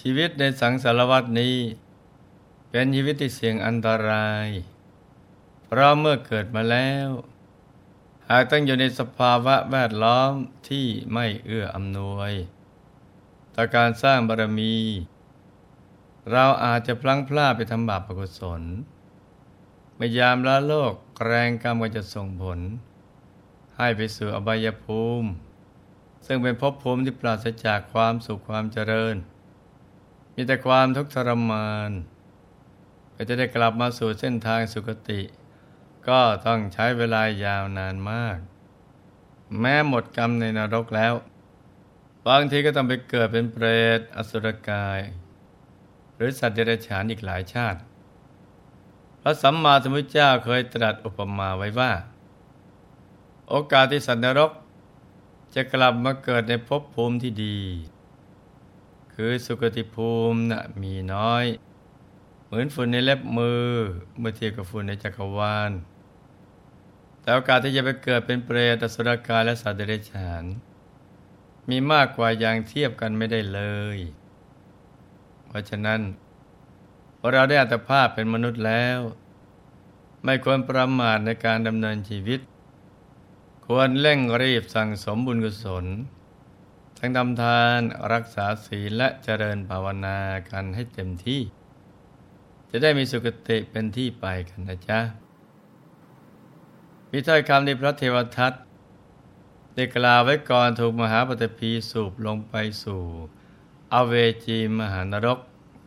ชีวิตในสังสารวัตนี้ เป็นชีวิตที่เสี่ยงอันตราย เพราะเมื่อเกิดมาแล้ว หากต้องอยู่ในสภาวะแวดล้อมที่ไม่เอื้ออำนวยต่อการสร้างบารมี เราอาจจะพลั้งพลาดไปทำบาปอกุศลเมื่อยามละโลกแรงกรรมก็จะส่งผล ให้ไปสู่อบายภูมิ ซึ่งเป็นภพภูมิที่ปราศจากความสุขความเจริญ มีแต่ความทุกข์ทรมาน ก็จะได้กลับมาสู่เส้นทางสุคติ ก็ต้องใช้เวลายาวนานมาก แม้หมดกรรมในนรกแล้ว บางทีก็ต้องไปเกิดเป็นเปรตอสุรกาย หรือสัตว์เดรัจฉานอีกหลายชาติ พระสัมมาสัมพุทธเจ้าเคยตรัสอุปมาไว้ว่า โอกาสที่สัตว์นรกจะกลับมาเกิดในภพภูมิที่ดี คือสุคติภูมินะ่ะมีน้อย เหมือนฝุ่นในเล็บมือเมื่อเทียบกับฝุ่นในจักรวาล แต่โอกาสที่จะไปเกิดเป็นเปรตสุรกายและสัตว์เดรัจฉาน มีมากกว่าอย่างเทียบกันไม่ได้เลย เพราะฉะนั้นเราได้อัตภาพเป็นมนุษย์แล้ว ไม่ควรประมาทในการดำเนินชีวิต ควรเร่งรีบสั่งสมบุญกุศล ทั้งทำทานรักษาศีลและเจริญภาวนากันให้เต็มที่ จะได้มีสุคติเป็นที่ไปกันนะจ๊ะ มีถ้อยคำในพระเทวทัตได้กล่าวไว้ก่อนถูกมหาปฐพีสูบลงไปสู่อเวจีมหานรก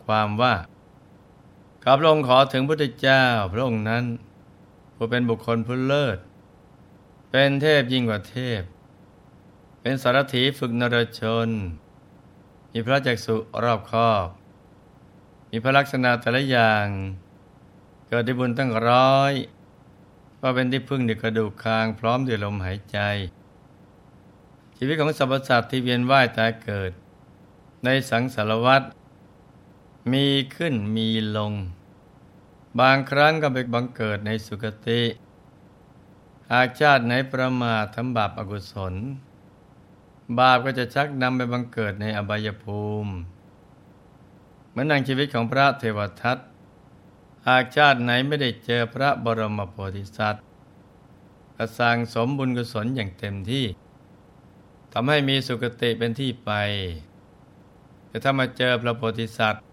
ความว่าข้าพระองขอถึงพระเจ้าพระองค์นั้นผู้เป็นบุคคลผู้เลิศ เป็นเทพยิ่งกว่าเทพ เป็นสารถีฝึกนรชน มีพระจักสุรอบคอบ มีพระลักษณะแต่ละอย่าง เกิดได้บุญตั้งร้อยว่าเป็นที่พึ่งในกระดูกคางพร้อมด้วยลมหายใจ ชีวิตของสรรพสัตว์ที่เวียนว่ายตายเกิด ในสังสารวัฏมีขึ้นมีลง บางครั้งก็ไปบังเกิดในสุคติ หากชาติไหนประมาททำบาปอากุศล บาปก็จะชักนำไปบังเกิดในอบายภูมิเหมือนนังชีวิตของพระเทวทัตหากชาติไหนไม่ได้เจอพระบรมโพธิสัตว์ก็สร้างสมบุญกุศลอย่างเต็มที่ทำให้มีสุคติเป็นที่ไป แต่ถ้ามาเจอพระโพธิสัตว์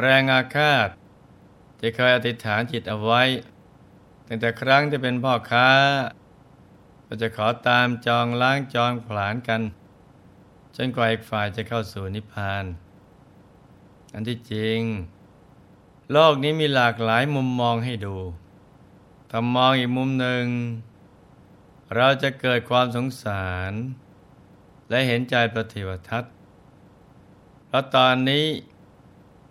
แรงอาฆาตที่เคยอธิษฐานจิตเอาไว้ตั้งแต่ครั้งที่เป็นพ่อค้า ก็จะขอตามจองล้างจองผลานกัน จนกว่าอีกฝ่ายจะเข้าสู่นิพพาน อันที่จริง โลกนี้มีหลากหลายมุมมองให้ดูถ้ามองอีกมุมหนึ่ง เราจะเกิดความสงสาร และเห็นใจปฏิวัติเพราะตอนนี้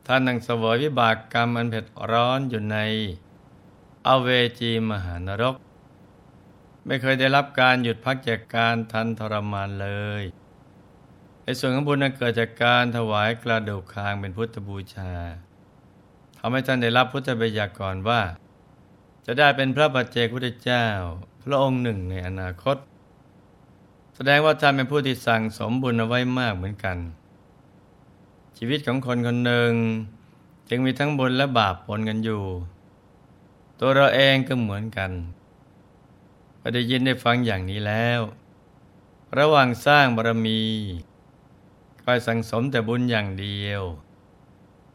ท่านนั่งเสวยวิบากกรรมอันเผ็ดร้อนอยู่ใน อเวจีมหานรก ไม่เคยได้รับการหยุดพักจากการทันทรมานเลยในส่วนของบุญนั้นเกิดจากการถวายกระดูกคางเป็นพุทธบูชาทำให้ท่านได้รับพุทธบัญญัติก่อนว่า จะได้เป็นพระปัจเจกพุทธเจ้า พระองค์หนึ่งในอนาคต แสดงว่าท่านเป็นผู้ที่สั่งสมบุญเอาไว้มากเหมือนกัน ชีวิตของคนคนหนึ่ง จึงมีทั้งบุญและบาปปนกันอยู่ ตัวเราเองก็เหมือนกัน พอได้ยินได้ฟังอย่างนี้แล้ว ระหว่างสร้างบารมีคอยสั่งสมแต่บุญอย่างเดียว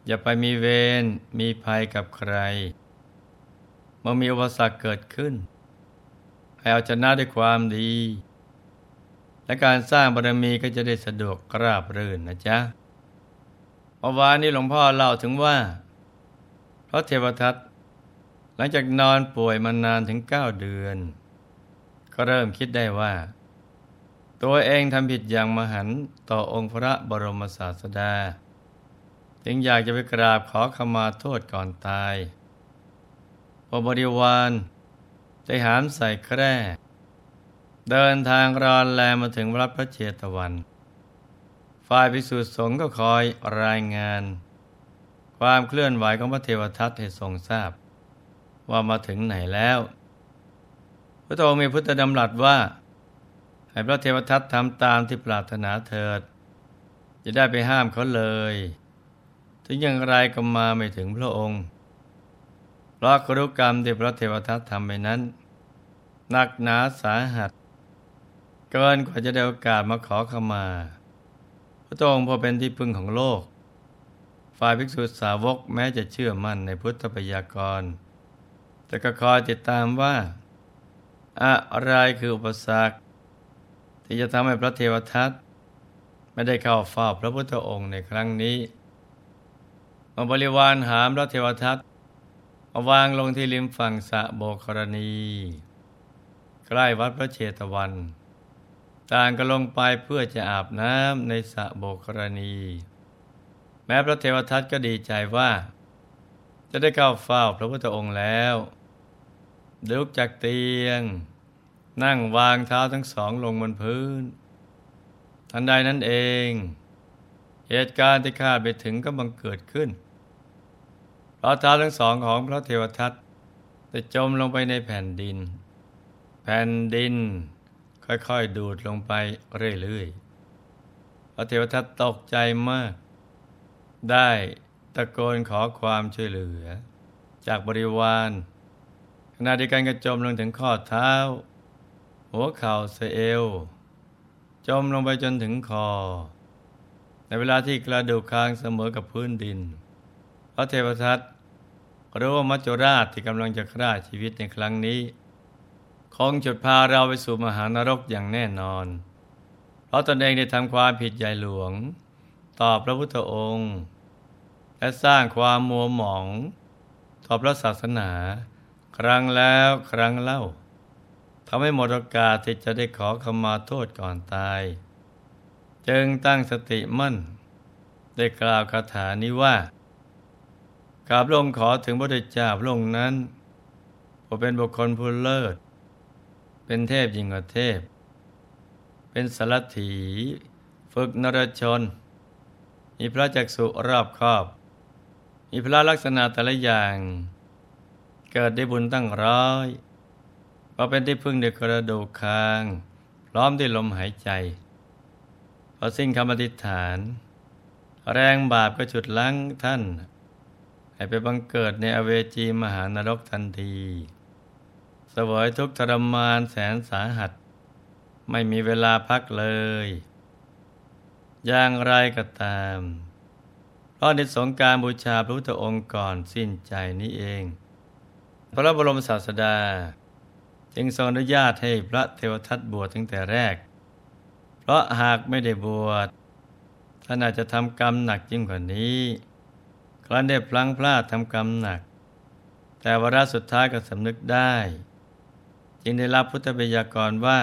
อย่าไปมีเวรมีภัยกับใคร เมื่อมีอุปสรรคเกิดขึ้น ให้เอาชนะด้วยความดี และการสร้างบารมีก็จะได้สะดวกกราบรื่นนะจ๊ะมื่อวานนี้หลวงพ่อเล่าถึงว่า พระเทวทัตหลังจากนอนป่วยมานานถึงเก้าเดือน ก็เริ่มคิดได้ว่า ตัวเองทำผิดอย่างมหันต่อองค์พระบรมศาสดา จึงอยากจะไปกราบขอขมาโทษก่อนตาย พอบริวารได้หามใส่แคร่ เดินทางรอนแลมาถึงวัดพระเจตวัน ฝ่ายพิสุทธิสงฆ์ก็คอยรายงาน ความเคลื่อนไหวของพระเทวทัตให้ทรงทราบ ว่ามาถึงไหนแล้ว พระองค์มีพุทธดำรัสว่าให้พระเทวทัตทำตามที่ปรารถนาเถิด จะได้ไปห้ามเขาเลย ถึงอย่างไรก็มาไม่ถึงพระองค์เพราะครุกรรมที่พระเทวทัตทำไปนั้นหนักหนาสาหัส เกินกว่าจะได้โอกาสมาขอขมา พระองค์พอเป็นที่พึ่งของโลก ฝ่ายภิกษุสาวกแม้จะเชื่อมั่นในพุทธปยากร แต่ก็คอยติดตามว่า อะไรคืออุปสรรค ที่จะทำให้พระเทวทัตไม่ได้เข้าเฝ้าพระพุทธองค์ในครั้งนี้มาบริวารหามพระเทวทัตมาวางลงที่ริมฝั่งสะโบกรณี ใกล้วัดพระเชตวัน ต่างก็ลงไปเพื่อจะอาบน้ำในสะโบกรณี แม้พระเทวทัตก็ดีใจว่า จะได้เข้าเฝ้าพระพุทธองค์แล้ว ลุกจากเตียง นั่งวางเท้าทั้งสองลงบนพื้น ทันใดนั้นเอง เหตุการณ์ที่คาดไปถึงก็บังเกิดขึ้นเพราะเท้าทั้งสองของพระเทวทัตจะจมลงไปในแผ่นดิน แผ่นดินค่อยๆ ดูดลงไปเรื่อยๆ พระเทวทัตตกใจมาก ได้ตะโกนขอความช่วยเหลือ จากบริวาร ขณะที่การกระจมลงถึงข้อเท้า หัวเข่าเสเอวจมลงไปจนถึงคอ ในเวลาที่กระดูกคางเสมอกับพื้นดิน พระเทวทัตรู้ว่ามัจจุราชที่กำลังจะฆ่าชีวิตในครั้งนี้ คงจุดพาเราไปสู่มหานรกอย่างแน่นอน เพราะตนเองได้ทำความผิดใหญ่หลวง ต่อพระพุทธองค์ และสร้างความมัวหมอง ต่อพระศาสนา ครั้งแล้วครั้งเล่าทำให้หมดโอกาสที่จะได้ขอขมาโทษก่อนตาย จึงตั้งสติมั่น ได้กล่าวคาถานี้ว่ากราบลงขอถึงพระเจ้าพระองค์นั้นผมเป็นบุคคลผู้เลิศ เป็นเทพยิ่งกว่าเทพ เป็นสารถีฝึกนรชน มีพระจักสุรอบครอบ มีพระลักษณะแต่ละอย่าง เกิดได้บุญตั้งร้อยพอเป็นที่พึ่งเด็กกระดูกคาง พร้อมด้วยลมหายใจ พอสิ้นคำอธิษฐาน แรงบาปก็ฉุดลั้งท่าน ให้ไปบังเกิดในอเวจีมหานรกทันทีสวยทุกทรมานแสนสาหัส ไม่มีเวลาพักเลย อย่างไรก็ตามเพราะในสงการบูชาพระพุทธองค์ก่อนสิ้นใจนี้เอง พระบรมศาสดา จึงทรงอนุญาตให้พระเทวทัตบวชตั้งแต่แรก เพราะหากไม่ได้บวชท่านอาจจะทำกรรมหนักยิ่งกว่านี้ ครั้นได้พลั้งพลาดทำกรรมหนัก แต่วาระสุดท้ายก็สำนึกได้ จึงได้รับพุทธบัญญักรว่า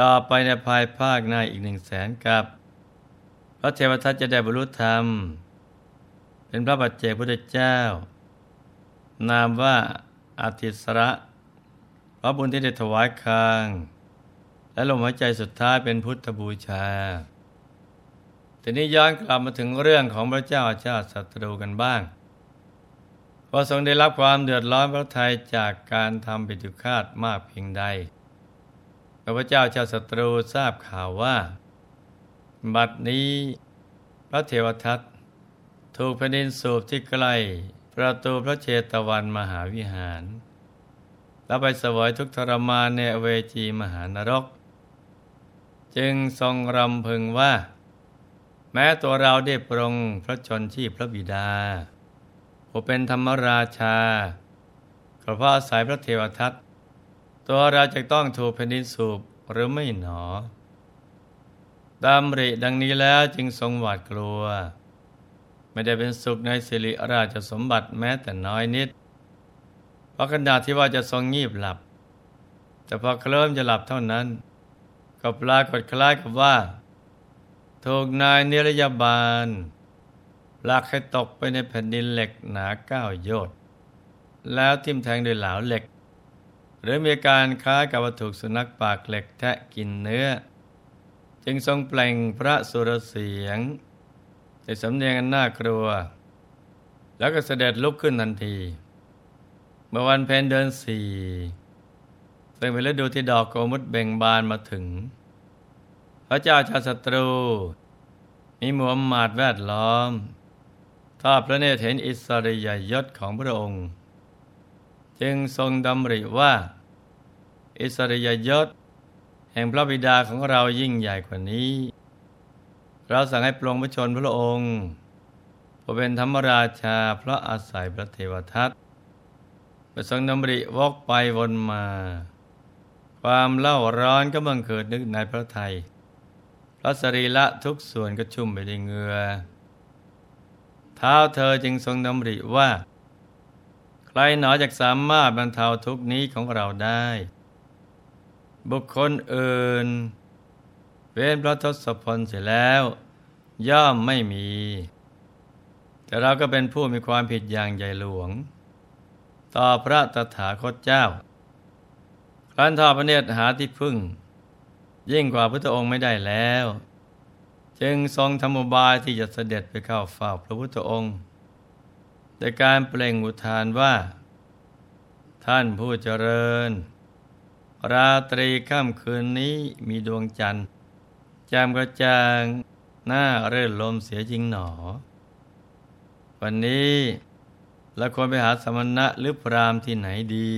ต่อไปในภายภาคหน้าอีกหนึ่งแสนกับ พระเทวทัตจะได้บรรลุธรรม เป็นพระปัจเจกพุทธเจ้า นามว่าอาทิสระพระบุญที่ได้ถวายคาง และลมหายใจสุดท้ายเป็นพุทธบูชา ทีนี้ย้อนกลับมาถึงเรื่องของพระเจ้าชาติศัตรูกันบ้างพอทรงได้รับความเดือดร้อนพระทัยจากการทำปิตุคาตมากเพียงใดพระเจ้าชาติศัตรูทราบข่าวว่า บัดนี้พระเทวทัตถูกแผ่นดินสูบที่ใกล้ ประตูพระเชตวันมหาวิหาร แล้วไปสวยทุกทรมานในเวจีมหานรก จึงทรงรำพึงว่า แม้ตัวเราได้ปรงพระชนชีพพระบิดาผู้เป็นธรรมราชาก็เพราะอาศัยพระเทวทัตตัวเราจะต้องถูกแผ่นดินสูบหรือไม่หนอดำริดังนี้แล้วจึงทรงหวาดกลัว ไม่ได้เป็นสุขในสิริราชสมบัติแม้แต่น้อยนิดพราะขณะที่ว่าจะทรงงีบหลับ แต่พอเคลิ้มจะหลับเท่านั้น ก็ปรากฏคล้ายกับว่าถูกนายนิรยาบาลลากให้ตกไปในแผ่นดินเหล็กหนาเก้าโยชน์แล้วทิ่มแทงด้วยเหลาเหล็ก หรือมีการคล้ายกับว่าถูกสุนัขปากเหล็กแทะกินเนื้อ จึงทรงเปลงพระสุรเสียง ในสำเนียงอันน่ากลัว แล้วก็เสด็จลุกขึ้นทันที เมื่อวันเพ็ญเดือนสี่ซึ่งเป็นฤดูที่ดอกโกมุดเบ่งบานมาถึง พระเจ้าชาติศัตรู มีมีมูฮัมหมัดแวดล้อมทอดพระเนตรเห็นอิสริยยศของพระองค์ จึงทรงดำริว่า อิสริยยศ แห่งพระบิดาของเรายิ่งใหญ่กว่านี้ เราสั่งให้ปลงพระชนพระองค์ผู้เป็นธรรมราชาเพราะอาศัยพระเทวทัตไปทรงดำริวกไปวนมา ความเล่าร้อนก็บังเกิดนึกในพระไทยพระสรีละทุกส่วนก็ชุ่มไปด้วยเหงื่อเท้าเธอจึงทรงดำริว่า ใครหนอจะสามารถบรรเทาทุกนี้ของเราได้ บุคคลอื่น เว้นพระทศพลเสร็จแล้ว ย่อมไม่มี แต่เราก็เป็นผู้มีความผิดอย่างใหญ่หลวง ต่อพระตถาคตเจ้าครั้นทอพระเนตรหาที่พึ่ง ยิ่งกว่าพระองค์ไม่ได้แล้ว จึงทรงธรรมบายที่จะเสด็จไปเข้าเฝ้าพระพุทธองค์แต่การเปล่งอุทานว่า ท่านผู้เจริญ ราตรีค่ำคืนนี้มีดวงจันทร์ จ่มกระจ่างหน้าเรื่นลมเสียจริงหนอ วันนี้เราควรไปหาสมณะหรือพรามที่ไหนดี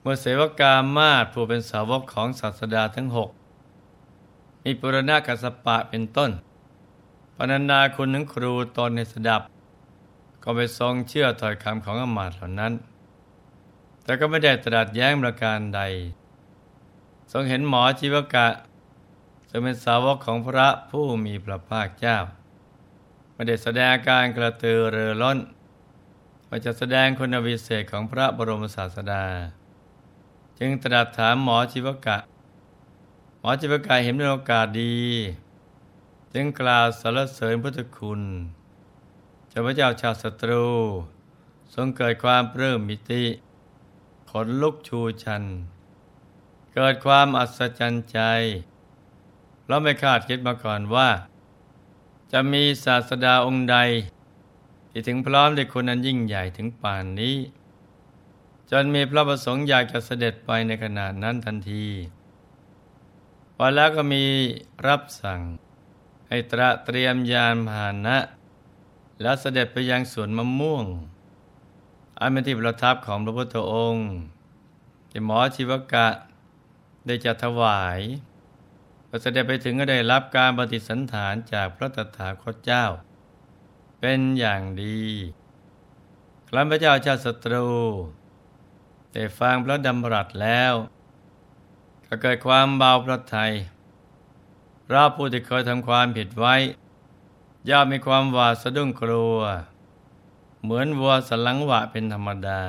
เมื่อเสวกามาศผู้เป็นสาวกของศาสดาทั้งหกมีปุรณะกัสปะเป็นต้นปนันดาคุณถึงครูตนในสดับ ก็ไปทรงเชื่อถอยคำของอมาตเหล่านั้น แต่ก็ไม่ได้ตรัสแย้งประการใด ทรงเห็นหมอชีวกะ จะเป็นสาวกของพระผู้มีพระภาคเจ้า ไม่ได้แสดงการกระตือรือร้นว่าจะแสดงคุณวิเศษของพระบรมศาสดา จึงตรัสถามหมอชีวกะ หมอจิปกายเห็นเป็นโอกาสดี จึงกล่าวสรรเสริญพุทธคุณจ้าพระเจ้าชาติศัตรู ทรงเกิดความเพิ่มมิติ ขนลุกชูชัน เกิดความอัศจรรย์ใจ เราไม่คาดคิดมาก่อนว่า จะมีศาสดาองค์ใด ที่ถึงพร้อมด้วยคนนั้นยิ่งใหญ่ถึงป่านนี้ จนมีพระประสงค์อยากจะเสด็จไปในขณะนั้นทันทีพอแล้วก็มีรับสั่ง ให้ตระเตรียมยานพาหนะ แล้วเสด็จไปยังสวนมะม่วง อันเป็นที่ประทับของพระพุทธองค์ที่หมอชีวกะได้จัดถวาย พอเสด็จไปถึงก็ได้รับการปฏิสันฐานจากพระตถาคตเจ้า เป็นอย่างดีครั้นพระเจ้าชาติศัตรูได้ฟังพระดำรัสแล้ว ก็เกิดความเบาพระทัยเราผู้ที่เคยทำความผิดไว้ ย่อมมีความหวาดสะดุ้งกลัว เหมือนวัวสลังหวะเป็นธรรมดา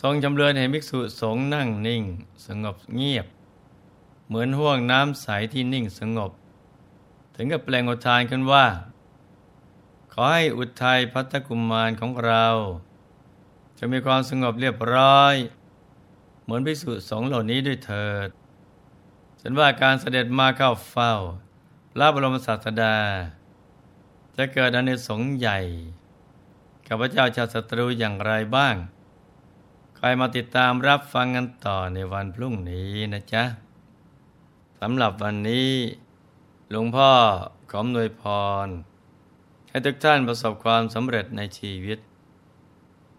ทรงจำเริญเห็นภิกษุสงฆ์นั่งนิ่ง สงบเงียบ เหมือนห่วงน้ำใสที่นิ่งสงบ ถึงกับแปลงอุทานขึ้นว่า ขอให้อุทัยพัตกุมมารของเรา จะมีความสงบเรียบร้อย เหมือนภิกษุสงเหล่านี้ด้วยเถิดฉันว่าการเสด็จมาเข้าเฝ้าพระบรมศาสดา จะเกิดอเนสงส์ใหญ่กับพระเจ้าชาติศัตรูอย่างไรบ้าง ใครมาติดตามรับฟังกันต่อในวันพรุ่งนี้นะจ๊ะ สำหรับวันนี้หลวงพ่อขอมนวยพร ให้ทุกท่านประสบความสำเร็จในชีวิต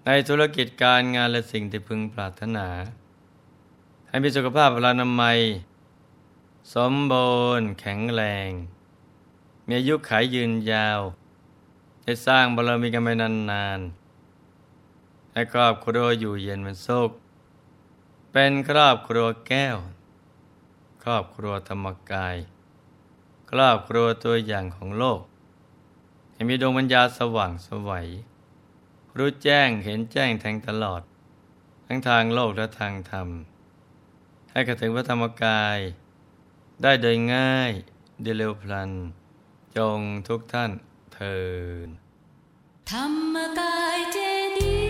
ในธุรกิจการงานและสิ่งที่พึงปรารถนา ให้มีสุขภาพพลานามัย สมบูรณ์แข็งแรง มีอายุขายยืนยาวได้สร้างบารมีกันไปนานๆให้ครอบครัวอยู่เย็นเป็นสุขเป็นครอบครัวแก้ว รอบครัวธรรมกาย ครอบครัวตัวอย่างของโลก ให้มีดวงปัญญาสว่างสวัย รู้แจ้งเห็นแจ้งแทงตลอด ทั้งทางโลกและทางธรรม ให้กระถึงพระธรรมกาย ได้โดยง่ายเดเร็วพลัน จงทุกท่านเทินธรรมกายเจดี